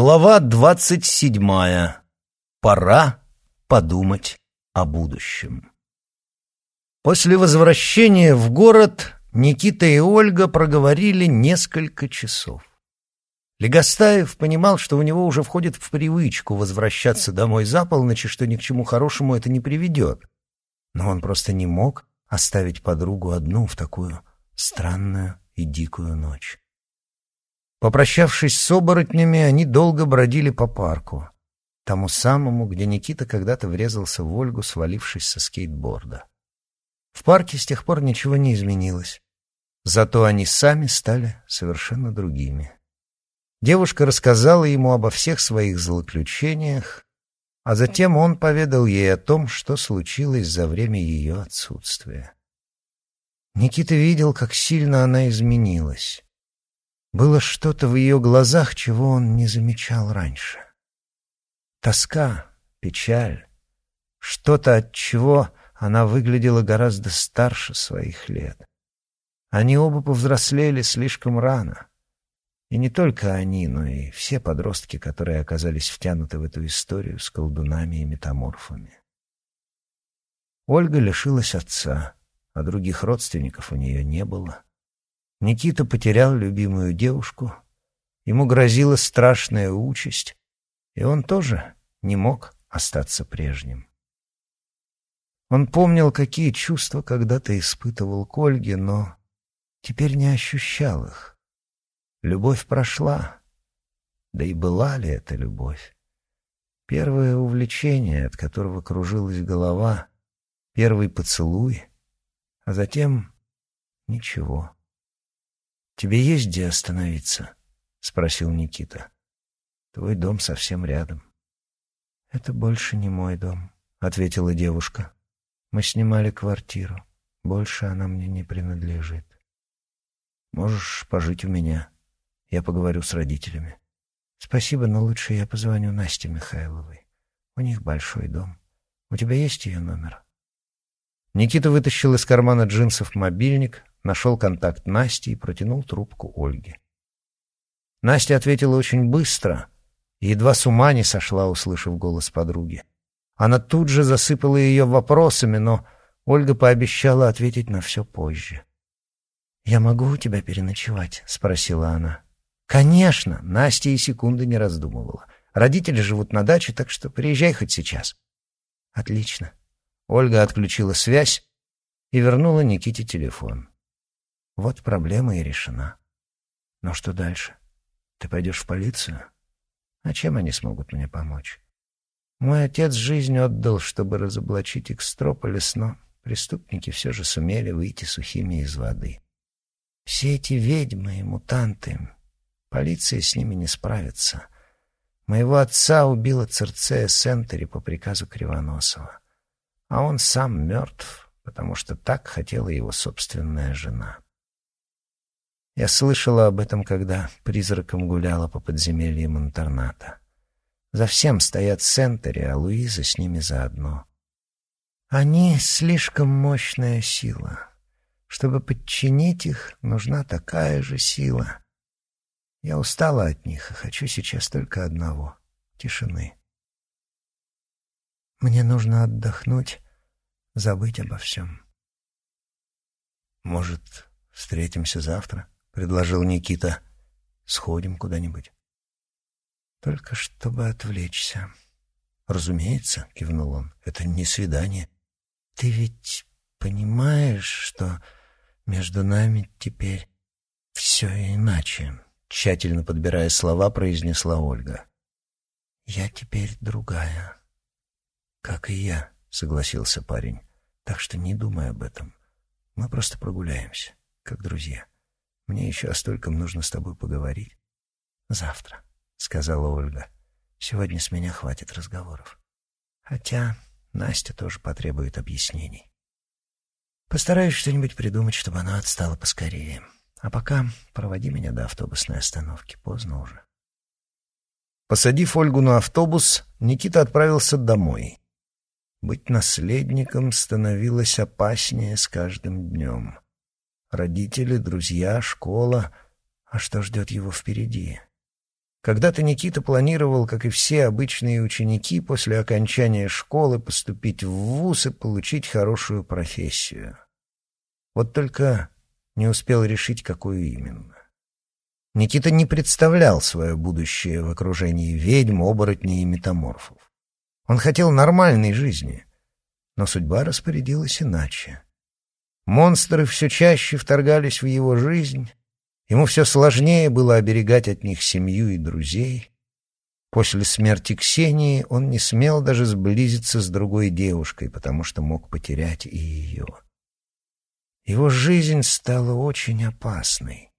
Глава двадцать седьмая. Пора подумать о будущем. После возвращения в город Никита и Ольга проговорили несколько часов. Легостаев понимал, что у него уже входит в привычку возвращаться домой за полночь, что ни к чему хорошему это не приведет. Но он просто не мог оставить подругу одну в такую странную и дикую ночь. Попрощавшись с оборотнями, они долго бродили по парку, тому самому, где Никита когда-то врезался в Ольгу, свалившись со скейтборда. В парке с тех пор ничего не изменилось, зато они сами стали совершенно другими. Девушка рассказала ему обо всех своих злоключениях, а затем он поведал ей о том, что случилось за время ее отсутствия. Никита видел, как сильно она изменилась. Было что-то в ее глазах, чего он не замечал раньше. Тоска, печаль, что-то, от чего она выглядела гораздо старше своих лет. Они оба повзрослели слишком рано. И не только они, но и все подростки, которые оказались втянуты в эту историю с колдунами и метаморфами. Ольга лишилась отца, а других родственников у нее не было. Никита потерял любимую девушку, ему грозила страшная участь, и он тоже не мог остаться прежним. Он помнил, какие чувства когда-то испытывал к Ольге, но теперь не ощущал их. Любовь прошла. Да и была ли это любовь? Первое увлечение, от которого кружилась голова, первый поцелуй, а затем ничего. «Тебе есть где остановиться?» — спросил Никита. «Твой дом совсем рядом». «Это больше не мой дом», — ответила девушка. «Мы снимали квартиру. Больше она мне не принадлежит». «Можешь пожить у меня. Я поговорю с родителями». «Спасибо, но лучше я позвоню Насте Михайловой. У них большой дом. У тебя есть ее номер?» Никита вытащил из кармана джинсов мобильник, нашел контакт Насти и протянул трубку Ольге. Настя ответила очень быстро и едва с ума не сошла, услышав голос подруги. Она тут же засыпала ее вопросами, но Ольга пообещала ответить на все позже. «Я могу у тебя переночевать?» — спросила она. «Конечно!» — Настя и секунды не раздумывала. «Родители живут на даче, так что приезжай хоть сейчас». «Отлично». Ольга отключила связь и вернула Никите телефон. Вот проблема и решена. Но что дальше? Ты пойдешь в полицию? А чем они смогут мне помочь? Мой отец жизнь отдал, чтобы разоблачить Экстрополис, но преступники все же сумели выйти сухими из воды. Все эти ведьмы и мутанты, полиция с ними не справится. Моего отца убила Церцея Сентери по приказу Кривоносова. А он сам мертв, потому что так хотела его собственная жена. Я слышала об этом, когда призраком гуляла по подземельям интерната. За всем стоят Сентери, а Луиза с ними заодно. Они слишком мощная сила. Чтобы подчинить их, нужна такая же сила. Я устала от них и хочу сейчас только одного — тишины. Мне нужно отдохнуть, забыть обо всем. Может, встретимся завтра? предложил Никита. Сходим куда-нибудь. Только чтобы отвлечься. Разумеется, кивнул он. Это не свидание. Ты ведь понимаешь, что между нами теперь все иначе, тщательно подбирая слова, произнесла Ольга. Я теперь другая. Как и я, согласился парень. Так что не думай об этом. Мы просто прогуляемся, как друзья. Мне еще о стольком нужно с тобой поговорить. Завтра, сказала Ольга. Сегодня с меня хватит разговоров. Хотя Настя тоже потребует объяснений. Постараюсь что-нибудь придумать, чтобы она отстала поскорее. А пока проводи меня до автобусной остановки. Поздно уже. Посадив Ольгу на автобус, Никита отправился домой. Быть наследником становилось опаснее с каждым днем. Родители, друзья, школа. А что ждет его впереди? Когда-то Никита планировал, как и все обычные ученики, после окончания школы поступить в вуз и получить хорошую профессию. Вот только не успел решить, какую именно. Никита не представлял свое будущее в окружении ведьм, оборотней и метаморфов. Он хотел нормальной жизни, но судьба распорядилась иначе. Монстры все чаще вторгались в его жизнь, ему все сложнее было оберегать от них семью и друзей. После смерти Ксении он не смел даже сблизиться с другой девушкой, потому что мог потерять и ее. Его жизнь стала очень опасной,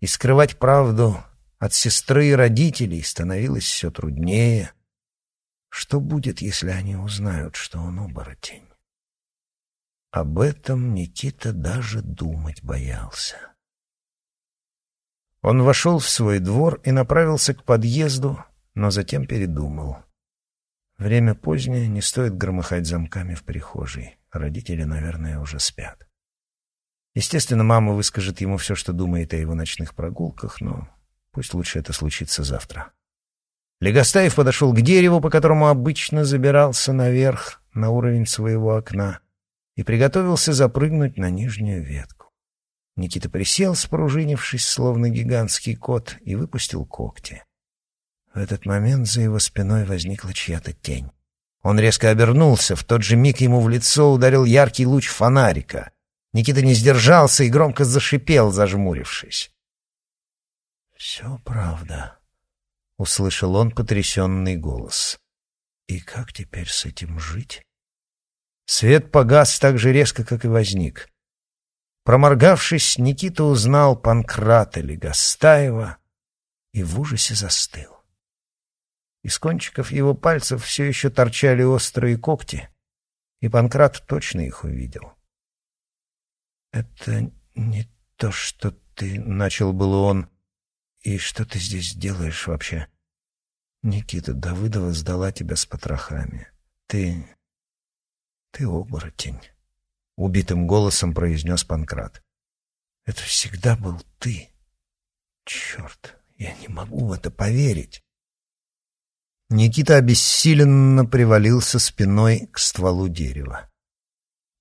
и скрывать правду от сестры и родителей становилось все труднее. Что будет, если они узнают, что он оборотень? Об этом Никита даже думать боялся. Он вошел в свой двор и направился к подъезду, но затем передумал. Время позднее, не стоит громыхать замками в прихожей. Родители, наверное, уже спят. Естественно, мама выскажет ему все, что думает о его ночных прогулках, но пусть лучше это случится завтра. Легостаев подошел к дереву, по которому обычно забирался наверх, на уровень своего окна и приготовился запрыгнуть на нижнюю ветку. Никита присел, спружинившись, словно гигантский кот, и выпустил когти. В этот момент за его спиной возникла чья-то тень. Он резко обернулся, в тот же миг ему в лицо ударил яркий луч фонарика. Никита не сдержался и громко зашипел, зажмурившись. «Все правда», — услышал он потрясенный голос. «И как теперь с этим жить?» Свет погас так же резко, как и возник. Проморгавшись, Никита узнал Панкрата Легостаева и в ужасе застыл. Из кончиков его пальцев все еще торчали острые когти, и Панкрат точно их увидел. «Это не то, что ты...» — начал было он. «И что ты здесь делаешь вообще?» «Никита Давыдова сдала тебя с потрохами. Ты «Ты оборотень», — убитым голосом произнес Панкрат. «Это всегда был ты. Черт, я не могу в это поверить». Никита обессиленно привалился спиной к стволу дерева.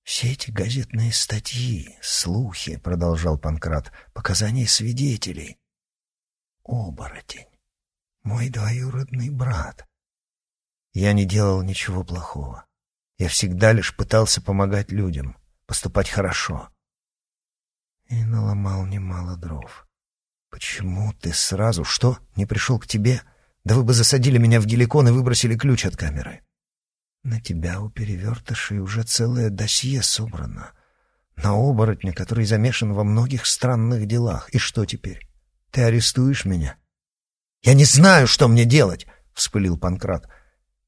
«Все эти газетные статьи, слухи», — продолжал Панкрат, — «показания свидетелей. Оборотень, мой двоюродный брат. Я не делал ничего плохого. Я всегда лишь пытался помогать людям, поступать хорошо. И наломал немало дров. Почему ты сразу... Что? Не пришел к тебе? Да вы бы засадили меня в геликон и выбросили ключ от камеры. На тебя у перевертышей уже целое досье собрано. На оборотня, который замешан во многих странных делах. И что теперь? Ты арестуешь меня? Я не знаю, что мне делать, — вспылил Панкрат.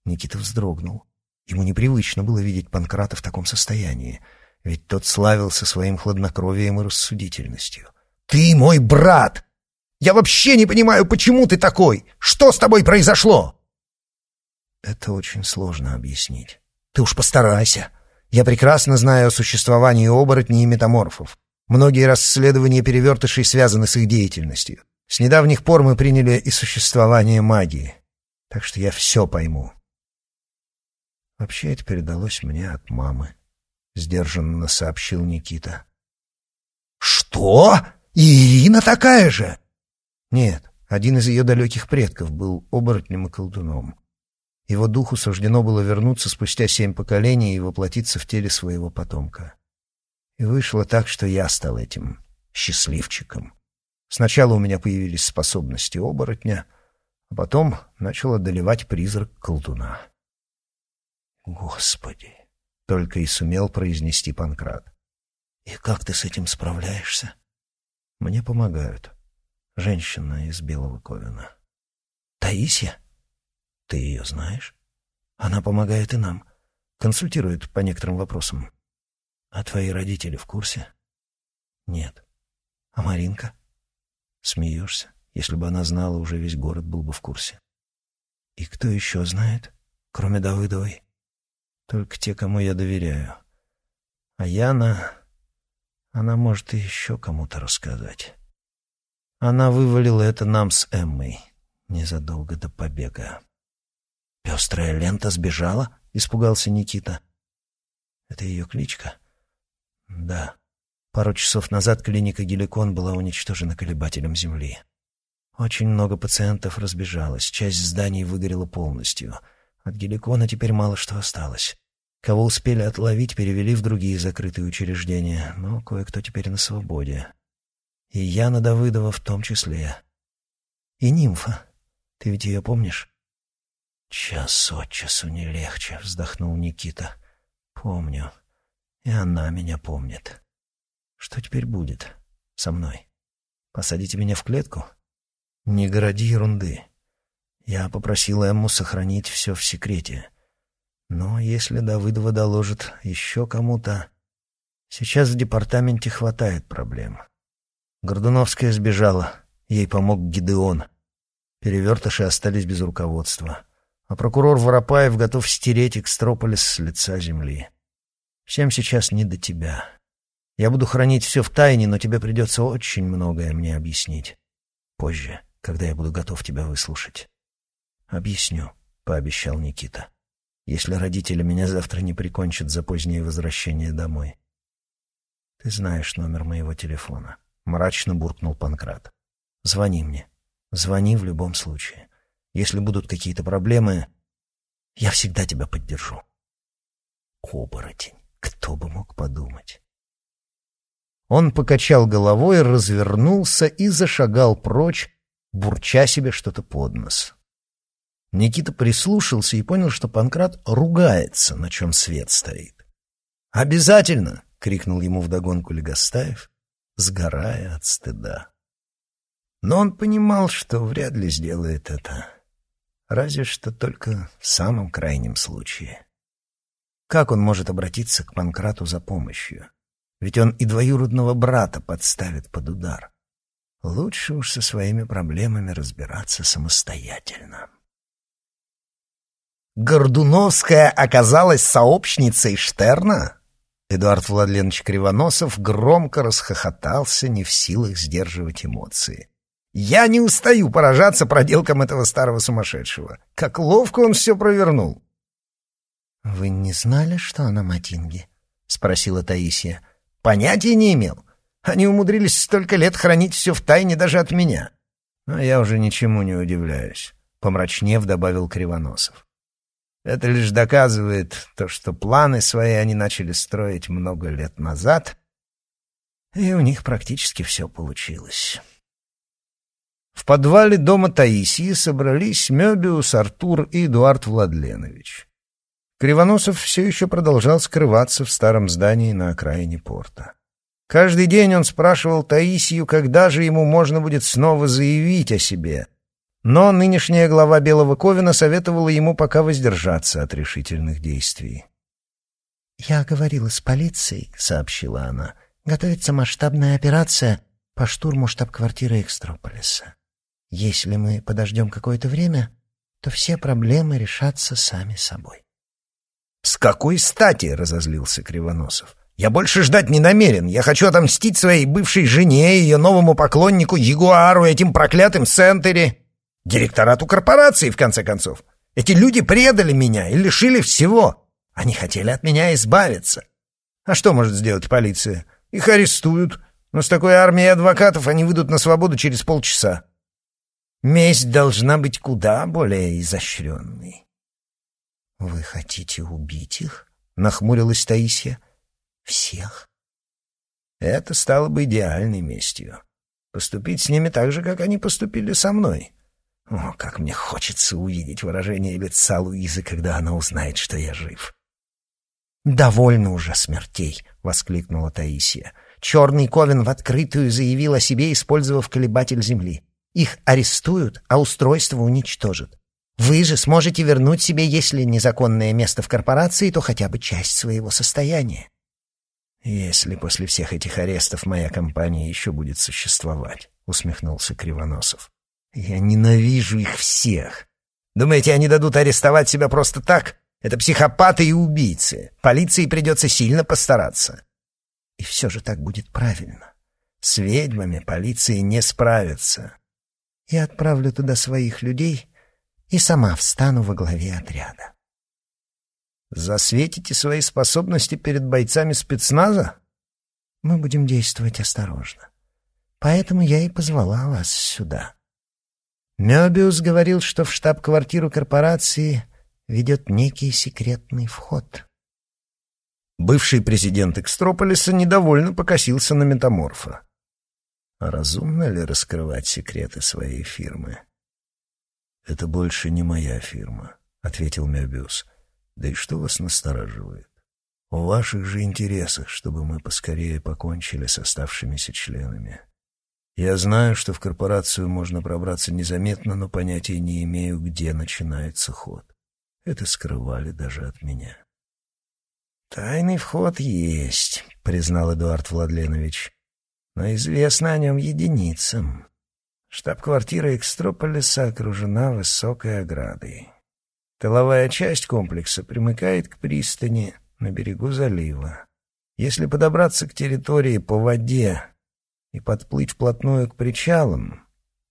Никита вздрогнул. Ему непривычно было видеть Панкрата в таком состоянии, ведь тот славился своим хладнокровием и рассудительностью. «Ты мой брат! Я вообще не понимаю, почему ты такой! Что с тобой произошло?» «Это очень сложно объяснить. Ты уж постарайся. Я прекрасно знаю о существовании оборотней и метаморфов. Многие расследования перевертышей связаны с их деятельностью. С недавних пор мы приняли и существование магии. Так что я все пойму. Вообще это передалось мне от мамы, — сдержанно сообщил Никита. «Что? И Ирина такая же?» «Нет, один из ее далеких предков был оборотнем и колдуном. Его духу суждено было вернуться спустя семь поколений и воплотиться в теле своего потомка. И вышло так, что я стал этим счастливчиком. Сначала у меня появились способности оборотня, а потом начал одолевать призрак колдуна. «Господи!» — только и сумел произнести Панкрат. «И как ты с этим справляешься?» «Мне помогают. Женщина из Белого Ковина». «Таисия? Ты ее знаешь?» «Она помогает и нам. Консультирует по некоторым вопросам». «А твои родители в курсе?» «Нет». «А Маринка?» «Смеешься. Если бы она знала, уже весь город был бы в курсе». «И кто еще знает, кроме Давыдовой?» Только те, кому я доверяю. А Яна... Она может и еще кому-то рассказать. Она вывалила это нам с Эммой. незадолго до побега. «Пестрая лента сбежала?» — испугался Никита. «Это ее кличка?» «Да. Пару часов назад клиника «Геликон» была уничтожена колебателем Земли. Очень много пациентов разбежалось, часть зданий выгорела полностью. От «Геликона» теперь мало что осталось. Кого успели отловить, перевели в другие закрытые учреждения, но кое-кто теперь на свободе. И Яна Давыдова в том числе. И нимфа. Ты ведь ее помнишь? Час от часу не легче, вздохнул Никита. Помню. И она меня помнит. Что теперь будет со мной? Посадите меня в клетку? Не городи ерунды. Я попросил Эмму сохранить все в секрете. Но если Давыдова доложит еще кому-то... Сейчас в департаменте хватает проблем. Гордуновская сбежала. Ей помог Гидеон. Перевертыши остались без руководства. А прокурор Воропаев готов стереть Экстрополис с лица земли. Всем сейчас не до тебя. Я буду хранить все в тайне, но тебе придется очень многое мне объяснить. Позже, когда я буду готов тебя выслушать. Объясню, — пообещал Никита если родители меня завтра не прикончат за позднее возвращение домой. Ты знаешь номер моего телефона, мрачно буркнул Панкрат. Звони мне. Звони в любом случае. Если будут какие-то проблемы, я всегда тебя поддержу. Оборотень. Кто бы мог подумать? Он покачал головой, развернулся и зашагал прочь, бурча себе что-то под нос. Никита прислушался и понял, что Панкрат ругается, на чем свет стоит. «Обязательно!» — крикнул ему вдогонку Легостаев, сгорая от стыда. Но он понимал, что вряд ли сделает это. Разве что только в самом крайнем случае. Как он может обратиться к Панкрату за помощью? Ведь он и двоюродного брата подставит под удар. Лучше уж со своими проблемами разбираться самостоятельно. Гордуновская оказалась сообщницей Штерна? Эдуард Владленович Кривоносов громко расхохотался, не в силах сдерживать эмоции. «Я не устаю поражаться проделкам этого старого сумасшедшего. Как ловко он все провернул!» «Вы не знали, что она Матинги?» — спросила Таисия. «Понятия не имел. Они умудрились столько лет хранить все в тайне даже от меня». «А я уже ничему не удивляюсь», — помрачнев добавил Кривоносов. Это лишь доказывает то, что планы свои они начали строить много лет назад, и у них практически все получилось. В подвале дома Таисии собрались Мёбиус, Артур и Эдуард Владленович. Кривоносов все еще продолжал скрываться в старом здании на окраине порта. Каждый день он спрашивал Таисию, когда же ему можно будет снова заявить о себе, но нынешняя глава Белого Ковина советовала ему пока воздержаться от решительных действий. «Я говорила с полицией», — сообщила она. «Готовится масштабная операция по штурму штаб-квартиры Экстрополиса. Если мы подождем какое-то время, то все проблемы решатся сами собой». «С какой стати?» — разозлился Кривоносов. «Я больше ждать не намерен. Я хочу отомстить своей бывшей жене и ее новому поклоннику Ягуару, этим проклятым Сентери». Директорату корпорации, в конце концов. Эти люди предали меня и лишили всего. Они хотели от меня избавиться. А что может сделать полиция? Их арестуют, но с такой армией адвокатов они выйдут на свободу через полчаса. Месть должна быть куда более изощренной. — Вы хотите убить их? — нахмурилась Таисия. — Всех? Это стало бы идеальной местью. Поступить с ними так же, как они поступили со мной. О, как мне хочется увидеть выражение лица Луизы, когда она узнает, что я жив. «Довольно уже смертей!» — воскликнула Таисия. «Черный Ковен в открытую заявил о себе, использовав колебатель Земли. Их арестуют, а устройство уничтожат. Вы же сможете вернуть себе, если незаконное место в корпорации, то хотя бы часть своего состояния. «Если после всех этих арестов моя компания еще будет существовать», — усмехнулся Кривоносов. Я ненавижу их всех. Думаете, они дадут арестовать себя просто так? Это психопаты и убийцы. Полиции придется сильно постараться. И все же так будет правильно. С ведьмами полиции не справится. Я отправлю туда своих людей и сама встану во главе отряда. Засветите свои способности перед бойцами спецназа? Мы будем действовать осторожно. Поэтому я и позвала вас сюда. Мёбиус говорил, что в штаб-квартиру корпорации ведет некий секретный вход. Бывший президент Экстрополиса недовольно покосился на метаморфа. А разумно ли раскрывать секреты своей фирмы? «Это больше не моя фирма», — ответил Мёбиус. «Да и что вас настораживает? В ваших же интересах, чтобы мы поскорее покончили с оставшимися членами. Я знаю, что в корпорацию можно пробраться незаметно, но понятия не имею, где начинается ход. Это скрывали даже от меня. «Тайный вход есть», — признал Эдуард Владленович. «Но известно о нем единицам. Штаб-квартира Экстрополиса окружена высокой оградой. Тыловая часть комплекса примыкает к пристани на берегу залива. Если подобраться к территории по воде и подплыть вплотную к причалам,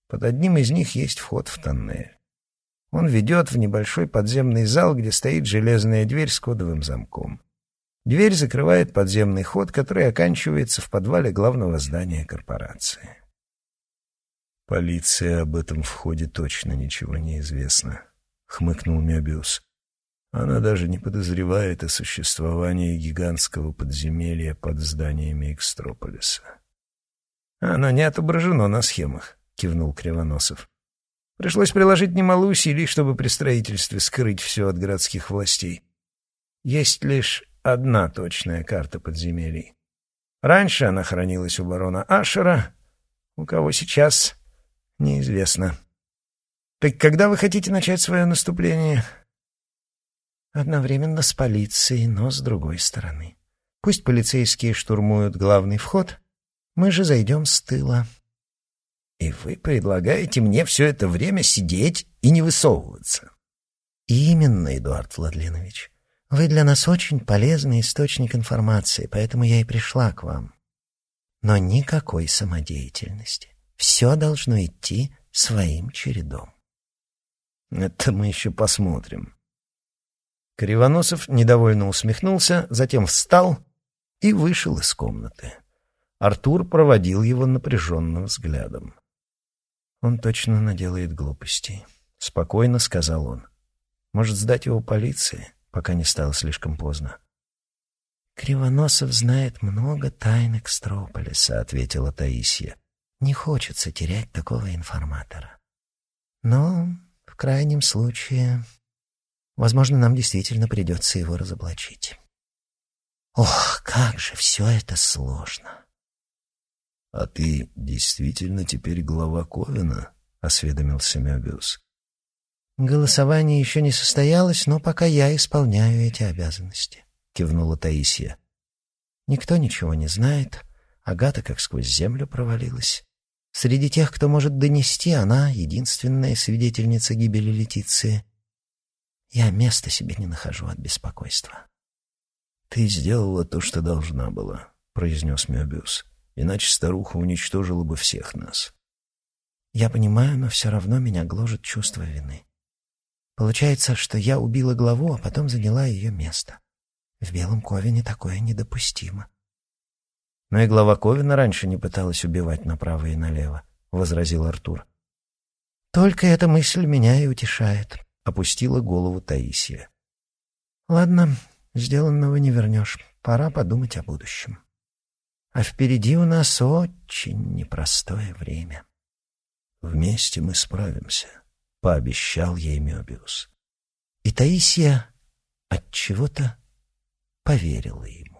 под одним из них есть вход в тоннель. Он ведет в небольшой подземный зал, где стоит железная дверь с кодовым замком. Дверь закрывает подземный ход, который оканчивается в подвале главного здания корпорации. «Полиция об этом входе точно ничего не известно», — хмыкнул Мебиус. «Она даже не подозревает о существовании гигантского подземелья под зданиями Экстрополиса». «Оно не отображено на схемах», — кивнул Кривоносов. Пришлось приложить немало усилий, чтобы при строительстве скрыть все от городских властей. Есть лишь одна точная карта подземелий. Раньше она хранилась у барона Ашера, у кого сейчас неизвестно. Так когда вы хотите начать свое наступление? Одновременно с полицией, но с другой стороны. Пусть полицейские штурмуют главный вход, мы же зайдем с тыла. И вы предлагаете мне все это время сидеть и не высовываться? Именно, Эдуард Владленович. Вы для нас очень полезный источник информации, поэтому я и пришла к вам. Но никакой самодеятельности. Все должно идти своим чередом. Это мы еще посмотрим. Кривоносов недовольно усмехнулся, затем встал и вышел из комнаты. Артур проводил его напряженным взглядом. Он точно наделает глупостей. Спокойно сказал он. Может, сдать его полиции, пока не стало слишком поздно. «Кривоносов знает много тайн Экстрополиса», — ответила Таисия. «Не хочется терять такого информатора. Но, в крайнем случае, возможно, нам действительно придется его разоблачить. Ох, как же все это сложно!» «А ты действительно теперь глава Ковина?» — осведомился Мёбиус. «Голосование еще не состоялось, но пока я исполняю эти обязанности», — кивнула Таисия. «Никто ничего не знает. Агата как сквозь землю провалилась. Среди тех, кто может донести, она единственная свидетельница гибели Летиции. Я места себе не нахожу от беспокойства». «Ты сделала то, что должна была», — произнес Мёбиус иначе старуха уничтожила бы всех нас. Я понимаю, но все равно меня гложет чувство вины. Получается, что я убила главу, а потом заняла ее место. В Белом Ковине такое недопустимо. Но и глава Ковина раньше не пыталась убивать направо и налево, — возразил Артур. Только эта мысль меня и утешает, — опустила голову Таисия. Ладно, сделанного не вернешь. Пора подумать о будущем. А впереди у нас очень непростое время. Вместе мы справимся, пообещал ей Мёбиус. И Таисия от чего-то поверила ему.